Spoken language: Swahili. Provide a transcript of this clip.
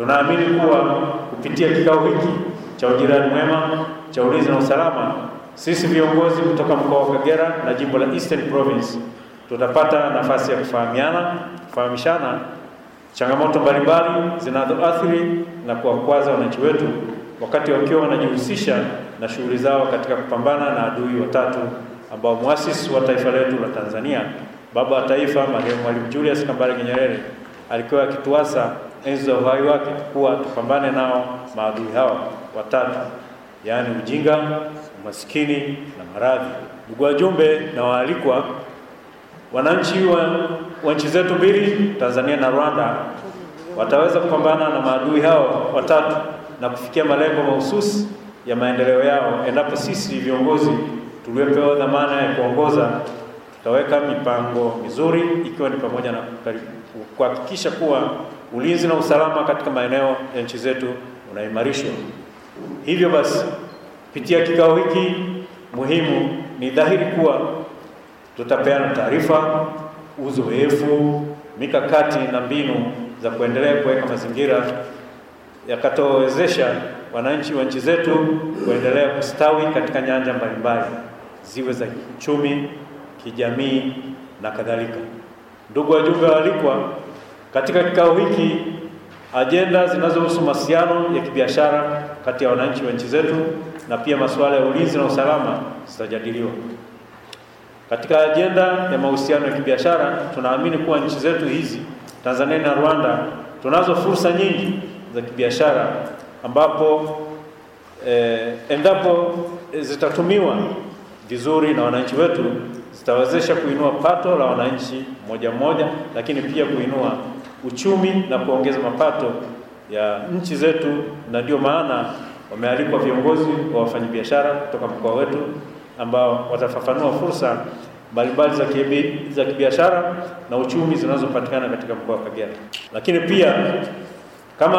Tunaamini kuwa kupitia kikao hiki cha ujirani mwema cha ulinzi na usalama, sisi viongozi kutoka mkoa wa Kagera na jimbo la Eastern Province tutapata nafasi ya kufahamiana, kufahamishana changamoto mbalimbali zinazoathiri na kuwakwaza wananchi wetu wakati wakiwa wanajihusisha na shughuli zao katika kupambana na adui watatu ambao muasisi wa taifa letu la Tanzania, baba wa taifa marehemu Mwalimu Julius Kambarage Nyerere alikuwa akituasa enzi za uhai wake kuwa tupambane nao maadui hawa watatu, yaani ujinga, umasikini na maradhi. Ndugu wajumbe na waalikwa, wananchi wa, wa nchi zetu mbili Tanzania na Rwanda wataweza kupambana na maadui hao watatu na kufikia malengo mahususi ya maendeleo yao endapo sisi viongozi tuliopewa dhamana ya kuongoza tutaweka mipango mizuri ikiwa ni pamoja na kuhakikisha kuwa ulinzi na usalama katika maeneo ya nchi zetu unaimarishwa. Hivyo basi, kupitia kikao hiki muhimu, ni dhahiri kuwa tutapeana taarifa, uzoefu, mikakati na mbinu za kuendelea kuweka mazingira yakatowezesha wananchi wa nchi zetu kuendelea kustawi katika nyanja mbalimbali, ziwe za kiuchumi, kijamii na kadhalika. Ndugu wajumbe waalikwa, katika kikao hiki ajenda zinazohusu mahusiano ya kibiashara kati ya wananchi wa nchi zetu na pia masuala ya ulinzi na usalama zitajadiliwa. Katika ajenda ya mahusiano ya kibiashara, tunaamini kuwa nchi zetu hizi Tanzania na Rwanda tunazo fursa nyingi za kibiashara ambapo eh, endapo zitatumiwa vizuri na wananchi wetu zitawezesha kuinua pato la wananchi moja moja, lakini pia kuinua uchumi na kuongeza mapato ya nchi zetu, na ndio maana wamealikwa viongozi wa wafanyabiashara kutoka mkoa wetu ambao watafafanua fursa mbalimbali za kibi, za kibiashara na uchumi zinazopatikana katika mkoa wa Kagera. Lakini pia